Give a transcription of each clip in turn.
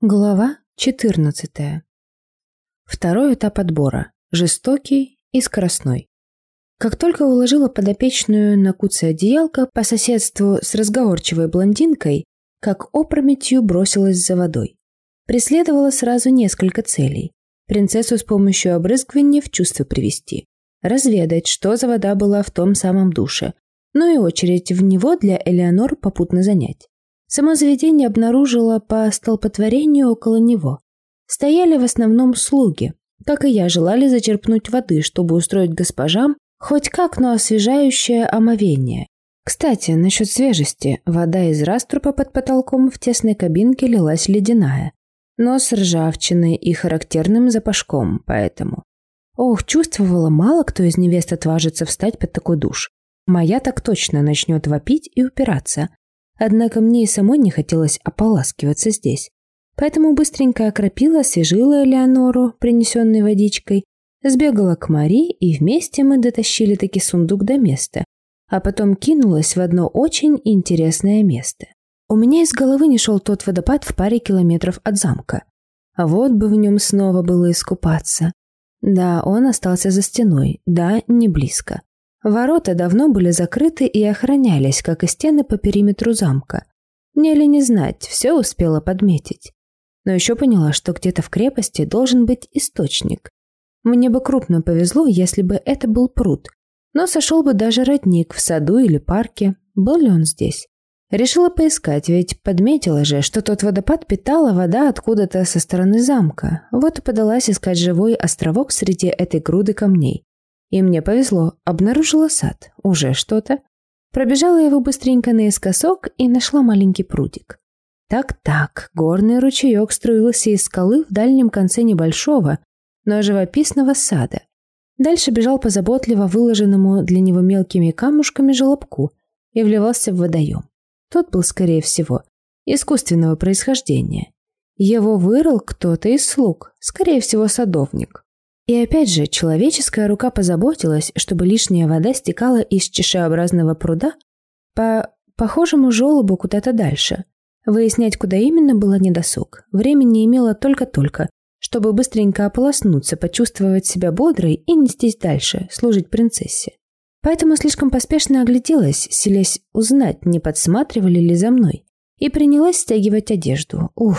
Глава 14. Второй этап отбора. Жестокий и скоростной. Как только уложила подопечную на куце одеялка по соседству с разговорчивой блондинкой, как опрометью бросилась за водой. Преследовала сразу несколько целей. Принцессу с помощью обрызгивания в чувство привести. Разведать, что за вода была в том самом душе. Ну и очередь в него для Элеонор попутно занять. Само заведение обнаружило по столпотворению около него. Стояли в основном слуги, как и я, желали зачерпнуть воды, чтобы устроить госпожам хоть как, но освежающее омовение. Кстати, насчет свежести. Вода из раструпа под потолком в тесной кабинке лилась ледяная, но с ржавчиной и характерным запашком, поэтому... Ох, чувствовала, мало кто из невест отважится встать под такой душ. Моя так точно начнет вопить и упираться, Однако мне и самой не хотелось ополаскиваться здесь. Поэтому быстренько окропила, освежила Элеонору, принесенной водичкой, сбегала к Мари, и вместе мы дотащили таки сундук до места, а потом кинулась в одно очень интересное место. У меня из головы не шел тот водопад в паре километров от замка. А вот бы в нем снова было искупаться. Да, он остался за стеной, да, не близко. Ворота давно были закрыты и охранялись, как и стены по периметру замка. Мне ли не знать, все успела подметить. Но еще поняла, что где-то в крепости должен быть источник. Мне бы крупно повезло, если бы это был пруд. Но сошел бы даже родник в саду или парке. Был ли он здесь? Решила поискать, ведь подметила же, что тот водопад питала вода откуда-то со стороны замка. Вот и подалась искать живой островок среди этой груды камней. И мне повезло, обнаружила сад. Уже что-то. Пробежала его быстренько наискосок и нашла маленький прудик. Так-так, горный ручеек струился из скалы в дальнем конце небольшого, но живописного сада. Дальше бежал по заботливо выложенному для него мелкими камушками желобку и вливался в водоем. Тот был, скорее всего, искусственного происхождения. Его вырыл кто-то из слуг, скорее всего, садовник. И опять же, человеческая рука позаботилась, чтобы лишняя вода стекала из чешеобразного пруда по похожему желобу куда-то дальше. Выяснять, куда именно, было недосуг. Времени имела только-только, чтобы быстренько ополоснуться, почувствовать себя бодрой и нестись дальше, служить принцессе. Поэтому слишком поспешно огляделась, селясь узнать, не подсматривали ли за мной, и принялась стягивать одежду. Ух,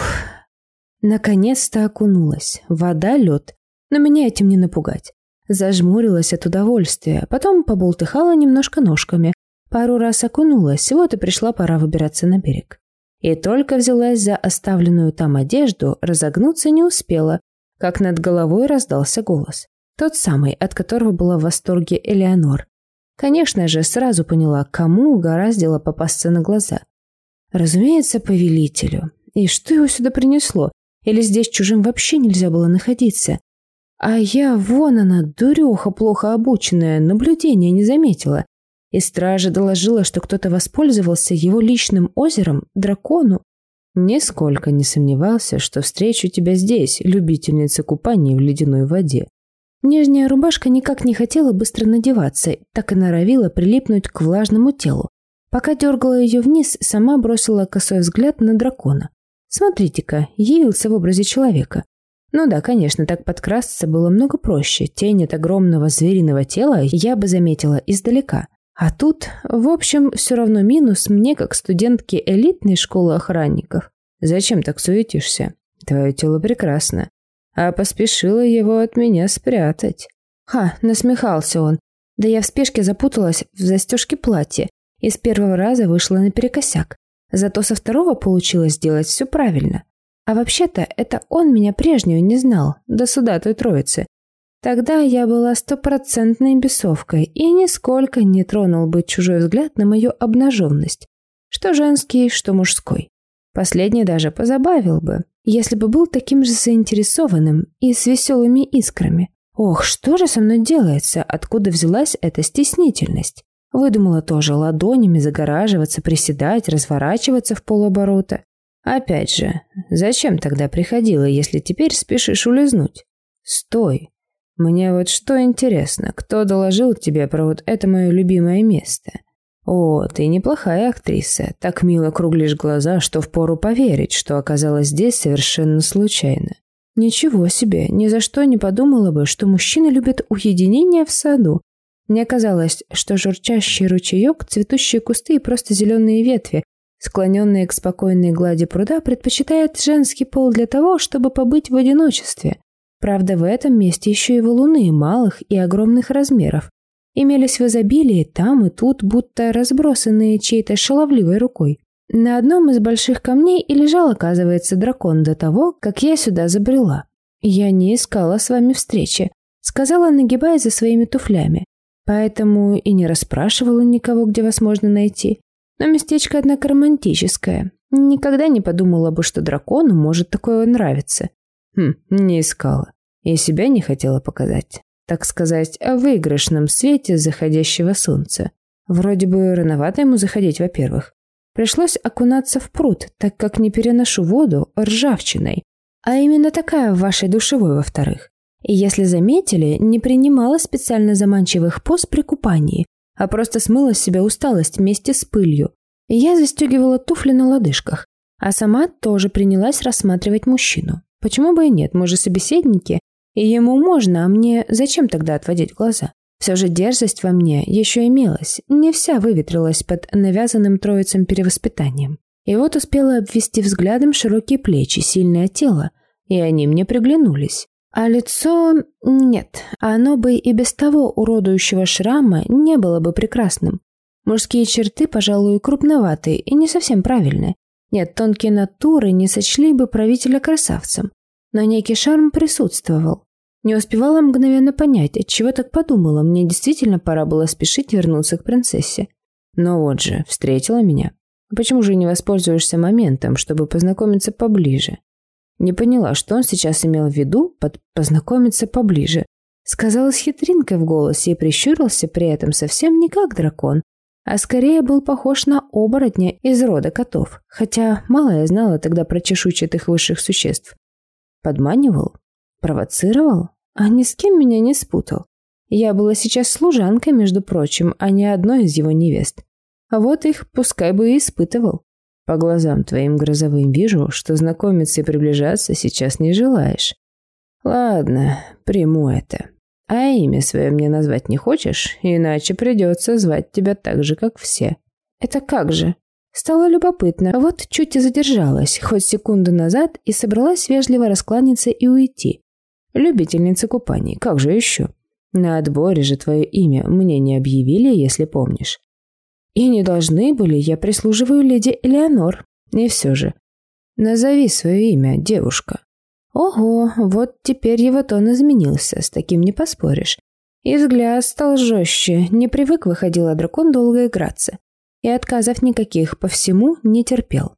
наконец-то окунулась. Вода, лед, но меня этим не напугать. Зажмурилась от удовольствия, потом поболтыхала немножко ножками, пару раз окунулась, вот и пришла пора выбираться на берег. И только взялась за оставленную там одежду, разогнуться не успела, как над головой раздался голос. Тот самый, от которого была в восторге Элеонор. Конечно же, сразу поняла, кому угораздило попасться на глаза. Разумеется, повелителю. И что его сюда принесло? Или здесь чужим вообще нельзя было находиться? А я, вон она, дуреха плохо обученная, наблюдения не заметила. И стража доложила, что кто-то воспользовался его личным озером, дракону. Нисколько не сомневался, что встречу тебя здесь, любительница купания в ледяной воде. Нижняя рубашка никак не хотела быстро надеваться, так и норовила прилипнуть к влажному телу. Пока дергала ее вниз, сама бросила косой взгляд на дракона. Смотрите-ка, явился в образе человека. Ну да, конечно, так подкрасться было много проще. Тень от огромного звериного тела я бы заметила издалека. А тут, в общем, все равно минус мне, как студентке элитной школы охранников. Зачем так суетишься? Твое тело прекрасно. А поспешила его от меня спрятать. Ха, насмехался он. Да я в спешке запуталась в застежке платья и с первого раза вышла наперекосяк. Зато со второго получилось сделать все правильно. А вообще-то это он меня прежнюю не знал, до суда той троицы. Тогда я была стопроцентной бесовкой и нисколько не тронул бы чужой взгляд на мою обнаженность. Что женский, что мужской. Последний даже позабавил бы, если бы был таким же заинтересованным и с веселыми искрами. Ох, что же со мной делается, откуда взялась эта стеснительность? Выдумала тоже ладонями загораживаться, приседать, разворачиваться в полоборота. Опять же, зачем тогда приходила, если теперь спешишь улизнуть? Стой. Мне вот что интересно, кто доложил тебе про вот это мое любимое место? «О, ты неплохая актриса. Так мило круглишь глаза, что впору поверить, что оказалась здесь совершенно случайно. Ничего себе, ни за что не подумала бы, что мужчины любят уединение в саду. Мне казалось, что журчащий ручеек, цветущие кусты и просто зеленые ветви, склоненные к спокойной глади пруда, предпочитает женский пол для того, чтобы побыть в одиночестве. Правда, в этом месте еще и валуны малых и огромных размеров. Имелись в изобилии там и тут, будто разбросанные чьей-то шаловливой рукой. На одном из больших камней и лежал, оказывается, дракон до того, как я сюда забрела. «Я не искала с вами встречи», — сказала, нагибая за своими туфлями. «Поэтому и не расспрашивала никого, где вас можно найти. Но местечко, однако, романтическое. Никогда не подумала бы, что дракону может такое нравиться. Хм, не искала. И себя не хотела показать. Так сказать, о выигрышном свете заходящего солнца. Вроде бы рановато ему заходить, во-первых. Пришлось окунаться в пруд, так как не переношу воду ржавчиной. А именно такая в вашей душевой, во-вторых. И если заметили, не принимала специально заманчивых поз при купании, а просто смыла с себя усталость вместе с пылью. Я застегивала туфли на лодыжках, а сама тоже принялась рассматривать мужчину. Почему бы и нет, мы же собеседники, и ему можно, а мне зачем тогда отводить глаза? Все же дерзость во мне еще имелась, не вся выветрилась под навязанным троицам перевоспитанием. И вот успела обвести взглядом широкие плечи, сильное тело, и они мне приглянулись. А лицо... нет, оно бы и без того уродующего шрама не было бы прекрасным. Мужские черты, пожалуй, крупноватые и не совсем правильные. Нет, тонкие натуры не сочли бы правителя красавцем. Но некий шарм присутствовал. Не успевала мгновенно понять, от чего так подумала, мне действительно пора было спешить вернуться к принцессе. Но вот же, встретила меня. Почему же не воспользуешься моментом, чтобы познакомиться поближе? Не поняла, что он сейчас имел в виду под «познакомиться поближе». Сказала с хитринкой в голосе и прищурился при этом совсем не как дракон, а скорее был похож на оборотня из рода котов, хотя мало я знала тогда про чешуйчатых высших существ. Подманивал? Провоцировал? А ни с кем меня не спутал. Я была сейчас служанкой, между прочим, а не одной из его невест. А вот их пускай бы и испытывал. По глазам твоим грозовым вижу, что знакомиться и приближаться сейчас не желаешь. Ладно, приму это. А имя свое мне назвать не хочешь, иначе придется звать тебя так же, как все. Это как же? Стало любопытно, вот чуть и задержалась, хоть секунду назад, и собралась вежливо раскланяться и уйти. Любительница купаний, как же еще? На отборе же твое имя мне не объявили, если помнишь. И не должны были, я прислуживаю леди Элеонор. И все же. Назови свое имя, девушка. Ого, вот теперь его тон изменился, с таким не поспоришь. И взгляд стал жестче, не привык выходила дракон долго играться. И отказов никаких по всему не терпел.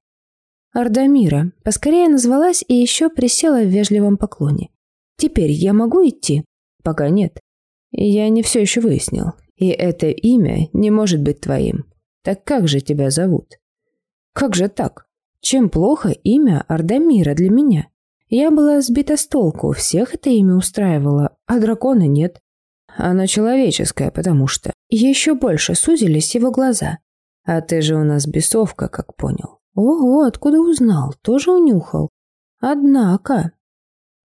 Ардамира поскорее назвалась и еще присела в вежливом поклоне. «Теперь я могу идти?» «Пока нет. Я не все еще выяснил. И это имя не может быть твоим. Так как же тебя зовут? Как же так? Чем плохо имя Ардамира для меня? Я была сбита с толку, всех это имя устраивало, а дракона нет. Оно человеческое, потому что... Еще больше сузились его глаза. А ты же у нас бесовка, как понял. Ого, откуда узнал? Тоже унюхал. Однако...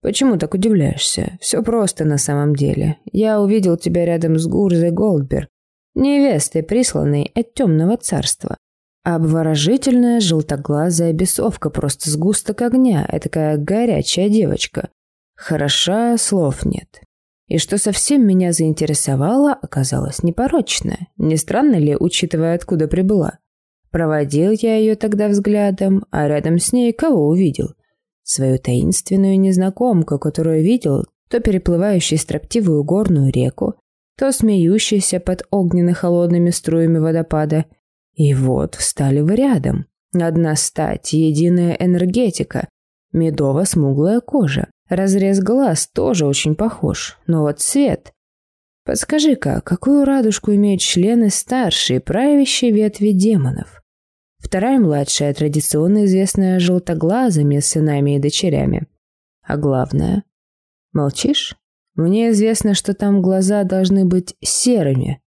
«Почему так удивляешься? Все просто на самом деле. Я увидел тебя рядом с Гурзой Голдберг, невестой, присланной от темного царства. Обворожительная желтоглазая бесовка, просто сгусток огня, такая горячая девочка. Хороша, слов нет. И что совсем меня заинтересовало, оказалось непорочная. Не странно ли, учитывая, откуда прибыла? Проводил я ее тогда взглядом, а рядом с ней кого увидел? Свою таинственную незнакомку, которую видел, то переплывающей строптивую горную реку, то смеющейся под огненно-холодными струями водопада. И вот встали вы рядом. Одна стать, единая энергетика, медово-смуглая кожа. Разрез глаз тоже очень похож, но вот цвет... Подскажи-ка, какую радужку имеют члены старшей правящей ветви демонов? Вторая младшая, традиционно известная желтоглазыми сынами и дочерями. А главное... Молчишь? Мне известно, что там глаза должны быть серыми.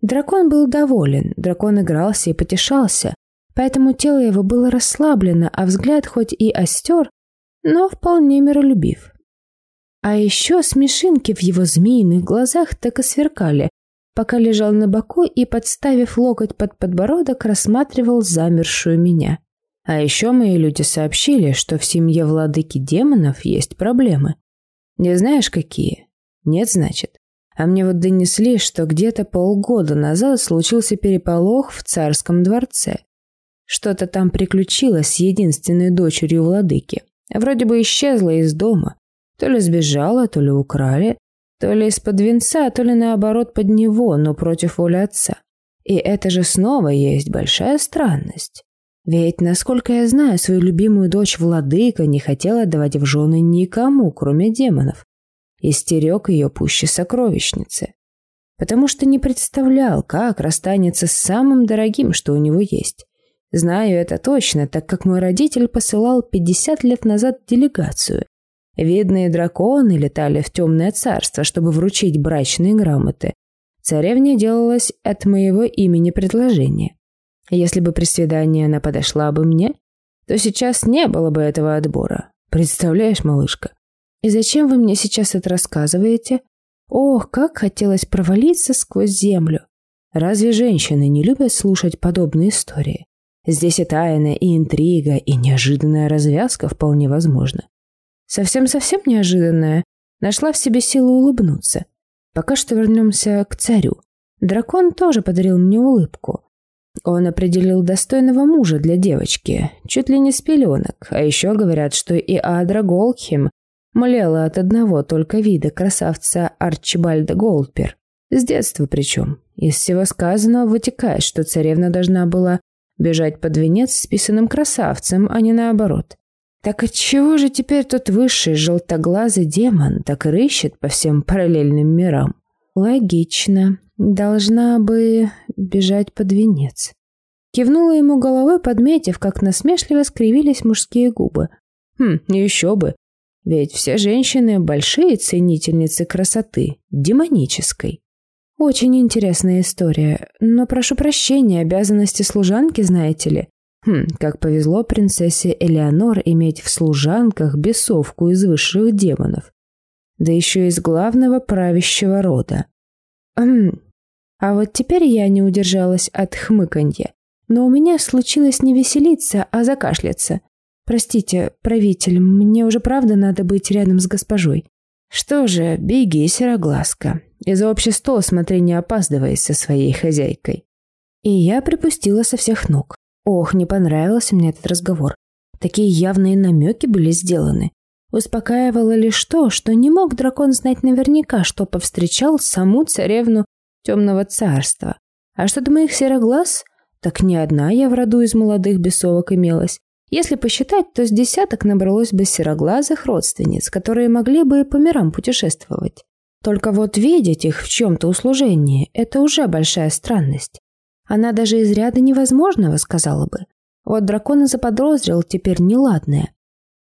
Дракон был доволен, дракон игрался и потешался, поэтому тело его было расслаблено, а взгляд хоть и остер, но вполне миролюбив. А еще смешинки в его змеиных глазах так и сверкали, пока лежал на боку и, подставив локоть под подбородок, рассматривал замершую меня. А еще мои люди сообщили, что в семье владыки демонов есть проблемы. Не знаешь, какие? Нет, значит. А мне вот донесли, что где-то полгода назад случился переполох в царском дворце. Что-то там приключилось с единственной дочерью владыки. Вроде бы исчезла из дома, то ли сбежала, то ли украли, то ли из-под венца, то ли наоборот под него, но против воли отца. И это же снова есть большая странность. Ведь, насколько я знаю, свою любимую дочь Владыка не хотела отдавать в жены никому, кроме демонов. И стерег ее пуще сокровищницы. Потому что не представлял, как расстанется с самым дорогим, что у него есть. Знаю это точно, так как мой родитель посылал 50 лет назад делегацию, Видные драконы летали в темное царство, чтобы вручить брачные грамоты. Царевне делалось от моего имени предложение. Если бы при свидании она подошла бы мне, то сейчас не было бы этого отбора. Представляешь, малышка? И зачем вы мне сейчас это рассказываете? Ох, как хотелось провалиться сквозь землю. Разве женщины не любят слушать подобные истории? Здесь и тайна, и интрига, и неожиданная развязка вполне возможна. Совсем-совсем неожиданная, нашла в себе силу улыбнуться. Пока что вернемся к царю. Дракон тоже подарил мне улыбку. Он определил достойного мужа для девочки, чуть ли не с пеленок, а еще говорят, что и Адра Голдхем млела от одного только вида красавца Арчибальда Голдпер. С детства причем. Из всего сказанного вытекает, что царевна должна была бежать под венец с писаным красавцем, а не наоборот. Так отчего же теперь тот высший желтоглазый демон так рыщет по всем параллельным мирам? Логично. Должна бы бежать под венец. Кивнула ему головой, подметив, как насмешливо скривились мужские губы. Хм, еще бы. Ведь все женщины большие ценительницы красоты, демонической. Очень интересная история, но прошу прощения, обязанности служанки, знаете ли. Хм, как повезло принцессе Элеонор иметь в служанках бесовку из высших демонов. Да еще из главного правящего рода. Хм, а вот теперь я не удержалась от хмыканья. Но у меня случилось не веселиться, а закашляться. Простите, правитель, мне уже правда надо быть рядом с госпожой. Что же, беги, сероглазка. И за общий стол смотри, не опаздывай со своей хозяйкой. И я припустила со всех ног. Ох, не понравился мне этот разговор. Такие явные намеки были сделаны. Успокаивало лишь то, что не мог дракон знать наверняка, что повстречал саму царевну темного царства. А что до моих сероглаз, так ни одна я в роду из молодых бесовок имелась. Если посчитать, то с десяток набралось бы сероглазых родственниц, которые могли бы по мирам путешествовать. Только вот видеть их в чем-то услужении – это уже большая странность. Она даже из ряда невозможного сказала бы. Вот дракон и заподозрил теперь неладное.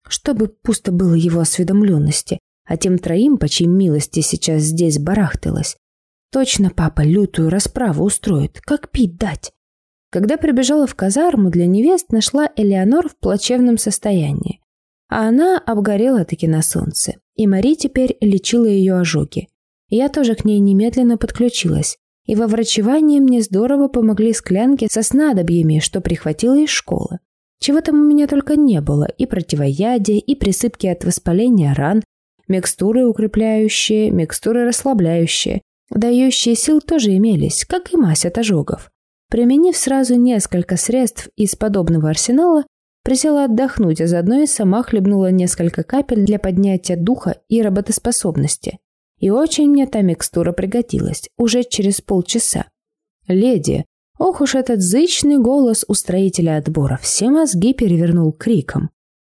Чтобы пусто было его осведомленности, а тем троим, по чьей милости сейчас здесь барахталось. Точно папа лютую расправу устроит, как пить дать. Когда прибежала в казарму для невест, нашла Элеонор в плачевном состоянии. А она обгорела таки на солнце, и Мари теперь лечила ее ожоги. Я тоже к ней немедленно подключилась. И во врачевании мне здорово помогли склянки со снадобьями, что прихватила из школы. Чего там у меня только не было, и противоядие, и присыпки от воспаления ран, микстуры укрепляющие, микстуры расслабляющие. Дающие сил тоже имелись, как и мазь от ожогов. Применив сразу несколько средств из подобного арсенала, присела отдохнуть, а заодно и сама хлебнула несколько капель для поднятия духа и работоспособности. И очень мне та микстура пригодилась уже через полчаса. «Леди!» Ох уж этот зычный голос устроителя отбора все мозги перевернул криком.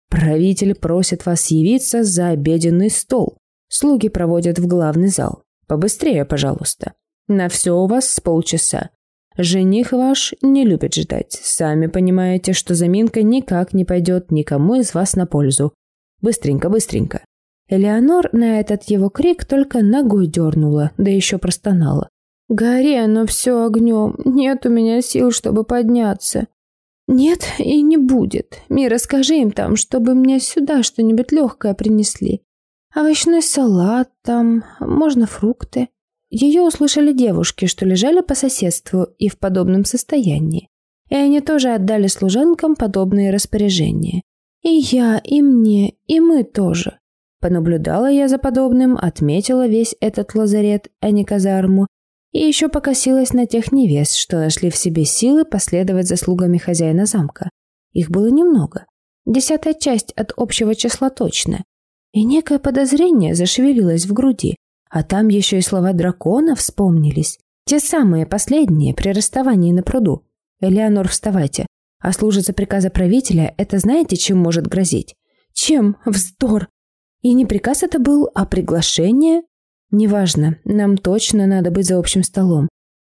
«Правитель просит вас явиться за обеденный стол. Слуги проводят в главный зал. Побыстрее, пожалуйста. На все у вас с полчаса. Жених ваш не любит ждать. Сами понимаете, что заминка никак не пойдет никому из вас на пользу. Быстренько, быстренько. Элеонор на этот его крик только ногой дернула, да еще простонала. Гори оно все огнем, нет у меня сил, чтобы подняться. Нет и не будет. Мира, скажи им там, чтобы мне сюда что-нибудь легкое принесли. Овощной салат там, можно фрукты. Ее услышали девушки, что лежали по соседству и в подобном состоянии. И они тоже отдали служанкам подобные распоряжения. И я, и мне, и мы тоже. Понаблюдала я за подобным, отметила весь этот лазарет, а не казарму, и еще покосилась на тех невест, что нашли в себе силы последовать за слугами хозяина замка. Их было немного. Десятая часть от общего числа точно. И некое подозрение зашевелилось в груди. А там еще и слова дракона вспомнились. Те самые последние при расставании на пруду. «Элеонор, вставайте. А служиться приказа правителя – это знаете, чем может грозить? Чем? Вздор! И не приказ это был, а приглашение? Неважно, нам точно надо быть за общим столом.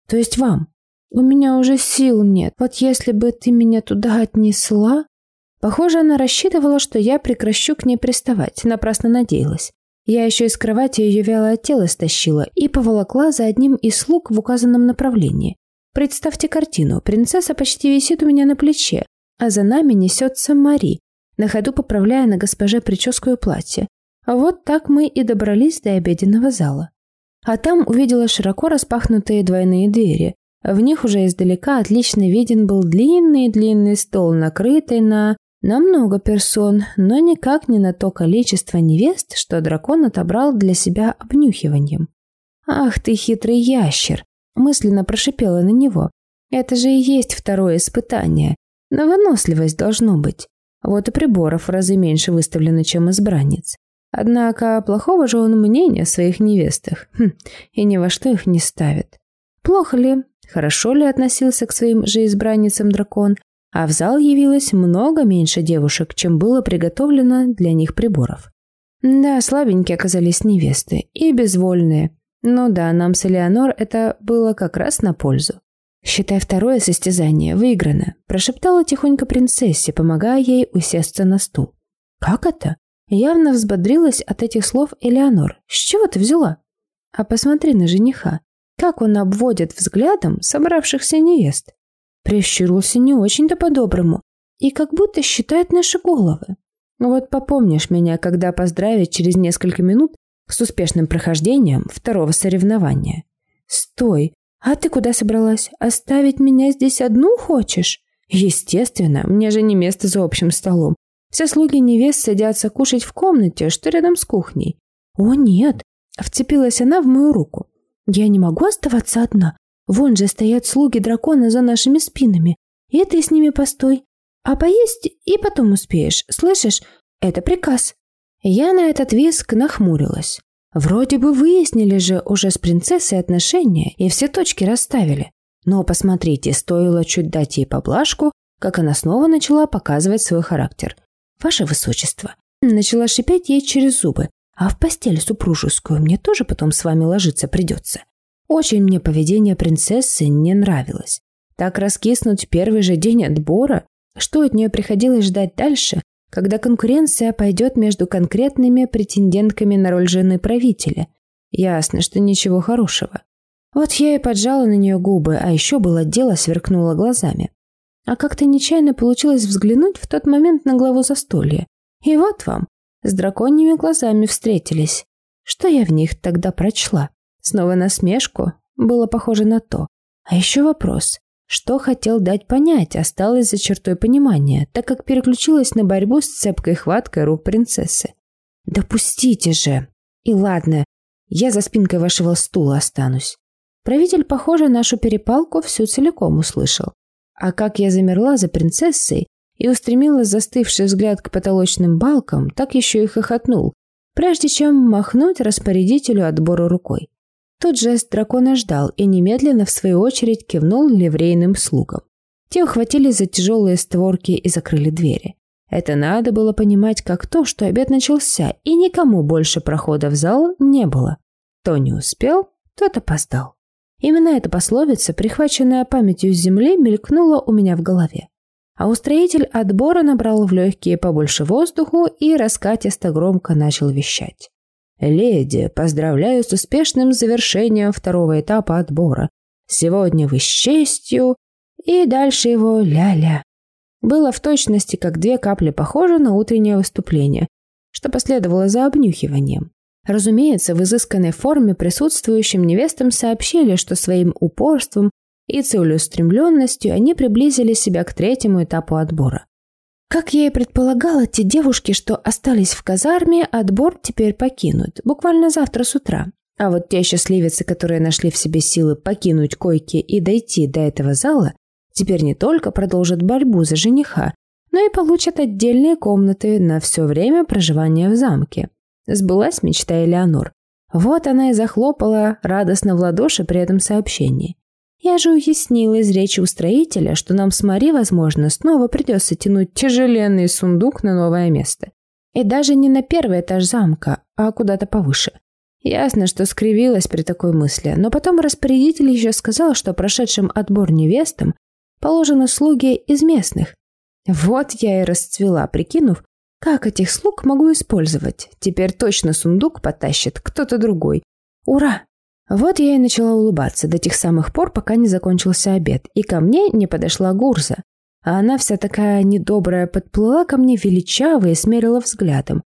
То есть вам. У меня уже сил нет. Вот если бы ты меня туда отнесла... Похоже, она рассчитывала, что я прекращу к ней приставать. Напрасно надеялась. Я еще из кровати ее вялое тело стащила и поволокла за одним из слуг в указанном направлении. Представьте картину. Принцесса почти висит у меня на плече, а за нами несется Мари, на ходу поправляя на госпоже прическу и платье. Вот так мы и добрались до обеденного зала. А там увидела широко распахнутые двойные двери. В них уже издалека отлично виден был длинный-длинный стол, накрытый на... на много персон, но никак не на то количество невест, что дракон отобрал для себя обнюхиванием. «Ах ты хитрый ящер!» – мысленно прошипела на него. «Это же и есть второе испытание. На выносливость должно быть. Вот и приборов в разы меньше выставлено, чем избранниц. Однако плохого же он мнения о своих невестах, хм, и ни во что их не ставит. Плохо ли, хорошо ли относился к своим же избранницам дракон, а в зал явилось много меньше девушек, чем было приготовлено для них приборов. Да, слабенькие оказались невесты и безвольные. Но да, нам с Элеонор это было как раз на пользу. «Считай второе состязание выиграно», – прошептала тихонько принцессе, помогая ей усесться на стул. «Как это?» Явно взбодрилась от этих слов Элеонор. «С чего ты взяла?» «А посмотри на жениха. Как он обводит взглядом собравшихся невест. Прищурился не очень-то по-доброму. И как будто считает наши головы. Вот попомнишь меня, когда поздравить через несколько минут с успешным прохождением второго соревнования. Стой! А ты куда собралась? Оставить меня здесь одну хочешь? Естественно, мне же не место за общим столом. Все слуги невест садятся кушать в комнате, что рядом с кухней. О, нет! Вцепилась она в мою руку. Я не могу оставаться одна. Вон же стоят слуги дракона за нашими спинами. И ты с ними постой. А поесть и потом успеешь. Слышишь? Это приказ. Я на этот виск нахмурилась. Вроде бы выяснили же уже с принцессой отношения и все точки расставили. Но посмотрите, стоило чуть дать ей поблажку, как она снова начала показывать свой характер. «Ваше высочество», начала шипеть ей через зубы, «а в постель супружескую мне тоже потом с вами ложиться придется». Очень мне поведение принцессы не нравилось. Так раскиснуть первый же день отбора, что от нее приходилось ждать дальше, когда конкуренция пойдет между конкретными претендентками на роль жены правителя. Ясно, что ничего хорошего. Вот я и поджала на нее губы, а еще было дело сверкнуло глазами. А как-то нечаянно получилось взглянуть в тот момент на главу застолья. И вот вам, с драконьими глазами встретились. Что я в них тогда прочла? Снова насмешку? Было похоже на то. А еще вопрос. Что хотел дать понять, осталось за чертой понимания, так как переключилась на борьбу с цепкой хваткой рук принцессы. «Допустите же!» «И ладно, я за спинкой вашего стула останусь». Правитель, похоже, нашу перепалку всю целиком услышал. А как я замерла за принцессой и устремила застывший взгляд к потолочным балкам, так еще и хохотнул, прежде чем махнуть распорядителю отбора рукой. Тот жест дракона ждал и немедленно, в свою очередь, кивнул ливрейным слугам. Те ухватились за тяжелые створки и закрыли двери. Это надо было понимать как то, что обед начался, и никому больше прохода в зал не было. Кто не успел, тот опоздал. Именно эта пословица, прихваченная памятью с земли, мелькнула у меня в голове. А устроитель отбора набрал в легкие побольше воздуху и раскатисто громко начал вещать. «Леди, поздравляю с успешным завершением второго этапа отбора. Сегодня вы с честью...» И дальше его ля-ля. Было в точности, как две капли похоже на утреннее выступление, что последовало за обнюхиванием. Разумеется, в изысканной форме присутствующим невестам сообщили, что своим упорством и целеустремленностью они приблизили себя к третьему этапу отбора. Как я и предполагала, те девушки, что остались в казарме, отбор теперь покинут, буквально завтра с утра. А вот те счастливицы, которые нашли в себе силы покинуть койки и дойти до этого зала, теперь не только продолжат борьбу за жениха, но и получат отдельные комнаты на все время проживания в замке. Сбылась мечта Элеонор. Вот она и захлопала радостно в ладоши при этом сообщении. Я же уяснила из речи устроителя, что нам с Мари, возможно, снова придется тянуть тяжеленный сундук на новое место. И даже не на первый этаж замка, а куда-то повыше. Ясно, что скривилась при такой мысли, но потом распорядитель еще сказал, что прошедшим отбор невестам положены слуги из местных. Вот я и расцвела, прикинув, как этих слуг могу использовать. Теперь точно сундук потащит кто-то другой. Ура! Вот я и начала улыбаться до тех самых пор, пока не закончился обед, и ко мне не подошла Гурза. А она вся такая недобрая подплыла ко мне величаво и смерила взглядом.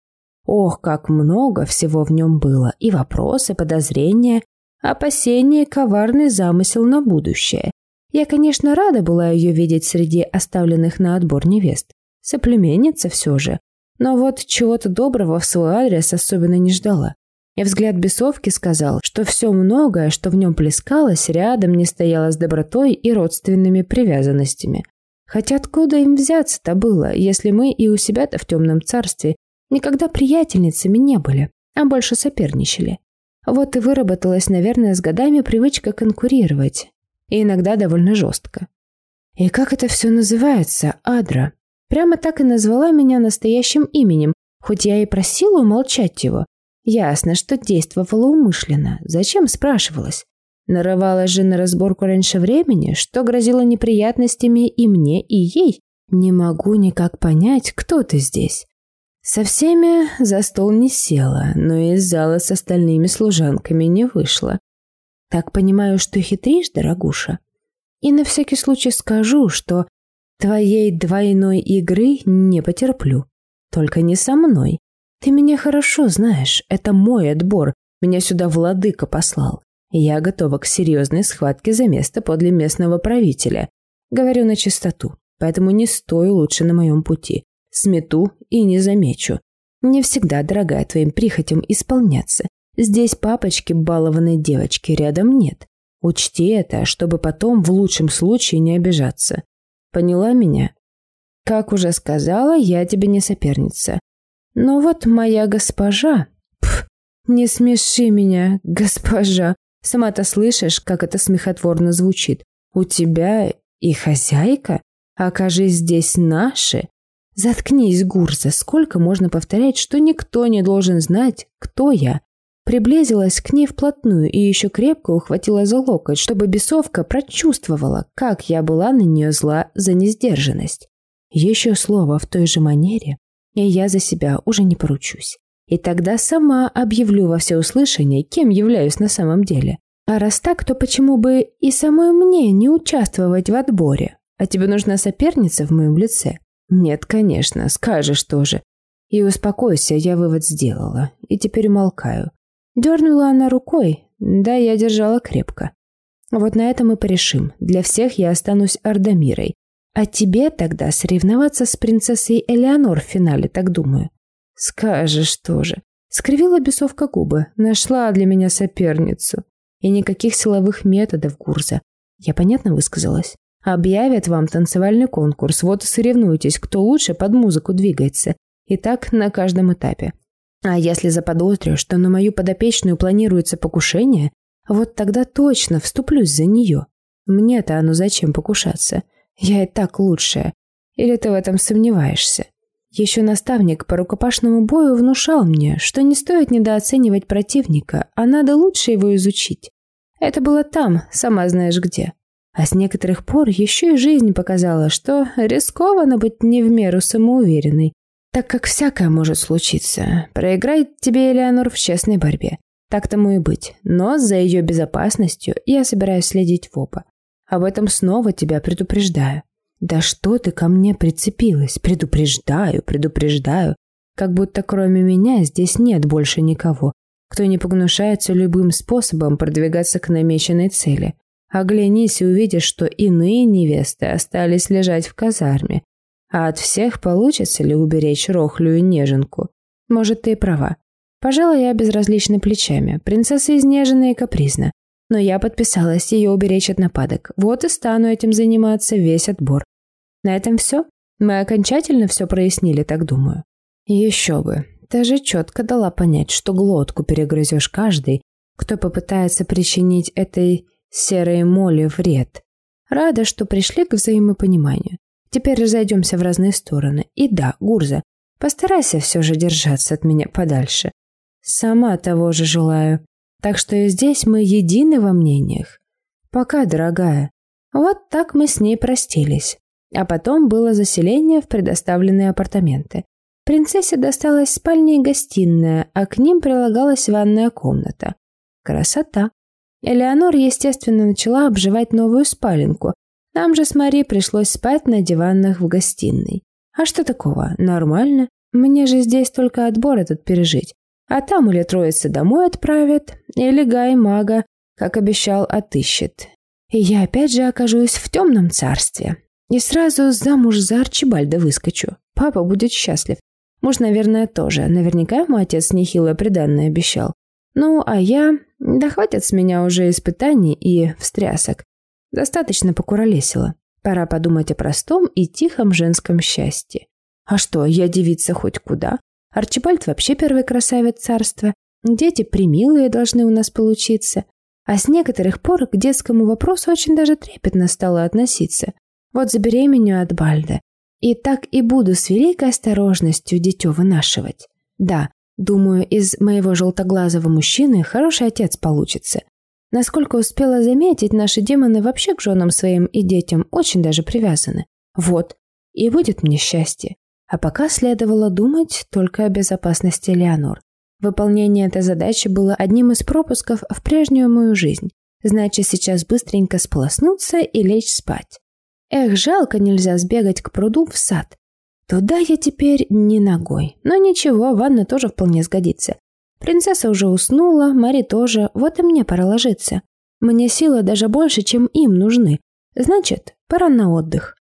Ох, как много всего в нем было. И вопросы, подозрения, опасения, коварный замысел на будущее. Я, конечно, рада была ее видеть среди оставленных на отбор невест. Соплеменница все же. Но вот чего-то доброго в свой адрес особенно не ждала. И взгляд бесовки сказал, что все многое, что в нем плескалось, рядом не стояло с добротой и родственными привязанностями. Хотя откуда им взяться-то было, если мы и у себя-то в темном царстве никогда приятельницами не были, а больше соперничали. Вот и выработалась, наверное, с годами привычка конкурировать. И иногда довольно жестко. И как это все называется, Адра? Прямо так и назвала меня настоящим именем, хоть я и просила умолчать его. Ясно, что действовала умышленно. Зачем, спрашивалась? Нарывалась же на разборку раньше времени, что грозило неприятностями и мне, и ей. Не могу никак понять, кто ты здесь. Со всеми за стол не села, но из зала с остальными служанками не вышла. Так понимаю, что хитришь, дорогуша? И на всякий случай скажу, что Твоей двойной игры не потерплю. Только не со мной. Ты меня хорошо знаешь, это мой отбор. Меня сюда владыка послал. я готова к серьезной схватке за место подле местного правителя. Говорю на чистоту, поэтому не стой лучше на моем пути. Смету и не замечу. Не всегда, дорогая, твоим прихотям исполняться. Здесь папочки балованной девочки рядом нет. Учти это, чтобы потом в лучшем случае не обижаться. Поняла меня? Как уже сказала, я тебе не соперница. Но вот моя госпожа... Пф, не смеши меня, госпожа. Сама-то слышишь, как это смехотворно звучит. У тебя и хозяйка? Окажись здесь наши. Заткнись, Гурза, сколько можно повторять, что никто не должен знать, кто я. Приблизилась к ней вплотную и еще крепко ухватила за локоть, чтобы бесовка прочувствовала, как я была на нее зла за несдержанность. Еще слово в той же манере, и я за себя уже не поручусь. И тогда сама объявлю во всеуслышание, кем являюсь на самом деле. А раз так, то почему бы и самой мне не участвовать в отборе? А тебе нужна соперница в моем лице? Нет, конечно, скажешь тоже. И успокойся, я вывод сделала. И теперь умолкаю. Дернула она рукой, да я держала крепко. Вот на этом мы порешим. Для всех я останусь Ардамирой. А тебе тогда соревноваться с принцессой Элеонор в финале, так думаю. Скажешь тоже. Скривила бесовка губы. Нашла для меня соперницу. И никаких силовых методов, Гурза. Я понятно высказалась? Объявят вам танцевальный конкурс, вот и соревнуйтесь, кто лучше под музыку двигается. И так на каждом этапе. А если заподозрю, что на мою подопечную планируется покушение, вот тогда точно вступлюсь за нее. Мне-то оно зачем покушаться? Я и так лучшая. Или ты в этом сомневаешься? Еще наставник по рукопашному бою внушал мне, что не стоит недооценивать противника, а надо лучше его изучить. Это было там, сама знаешь где. А с некоторых пор еще и жизнь показала, что рискованно быть не в меру самоуверенной, так как всякое может случиться. Проиграет тебе Элеонор в честной борьбе. Так тому и быть. Но за ее безопасностью я собираюсь следить в оба. Об этом снова тебя предупреждаю. Да что ты ко мне прицепилась? Предупреждаю, предупреждаю. Как будто кроме меня здесь нет больше никого, кто не погнушается любым способом продвигаться к намеченной цели. Оглянись и увидишь, что иные невесты остались лежать в казарме. А от всех получится ли уберечь рохлюю неженку? Может, ты и права. Пожалуй, я безразлична плечами. Принцесса изнежена и капризна. Но я подписалась ее уберечь от нападок. Вот и стану этим заниматься весь отбор. На этом все? Мы окончательно все прояснили, так думаю. Еще бы. Ты же четко дала понять, что глотку перегрызешь каждый, кто попытается причинить этой серой моли вред. Рада, что пришли к взаимопониманию. Теперь разойдемся в разные стороны. И да, Гурза, постарайся все же держаться от меня подальше. Сама того же желаю. Так что и здесь мы едины во мнениях. Пока, дорогая. Вот так мы с ней простились. А потом было заселение в предоставленные апартаменты. Принцессе досталась спальня и гостиная, а к ним прилагалась ванная комната. Красота. Элеонор, естественно, начала обживать новую спаленку. Нам же с Мари пришлось спать на диванах в гостиной. А что такого? Нормально. Мне же здесь только отбор этот пережить. А там или троица домой отправят, или Гай мага, как обещал, отыщет. И я опять же окажусь в темном царстве. И сразу замуж за Арчибальда выскочу. Папа будет счастлив. Муж, наверное, тоже. Наверняка ему отец нехило приданное обещал. Ну, а я... Да хватит с меня уже испытаний и встрясок. Достаточно покуролесила. Пора подумать о простом и тихом женском счастье. А что, я девица хоть куда? Арчибальд вообще первый красавец царства. Дети примилые должны у нас получиться. А с некоторых пор к детскому вопросу очень даже трепетно стало относиться. Вот забеременю от Бальда. И так и буду с великой осторожностью дитё вынашивать. Да, думаю, из моего желтоглазого мужчины хороший отец получится. Насколько успела заметить, наши демоны вообще к женам своим и детям очень даже привязаны. Вот, и будет мне счастье. А пока следовало думать только о безопасности Леонор. Выполнение этой задачи было одним из пропусков в прежнюю мою жизнь. Значит, сейчас быстренько сполоснуться и лечь спать. Эх, жалко нельзя сбегать к пруду в сад. Туда я теперь не ногой. Но ничего, ванна тоже вполне сгодится. Принцесса уже уснула, Мари тоже, вот и мне пора ложиться. Мне силы даже больше, чем им нужны. Значит, пора на отдых.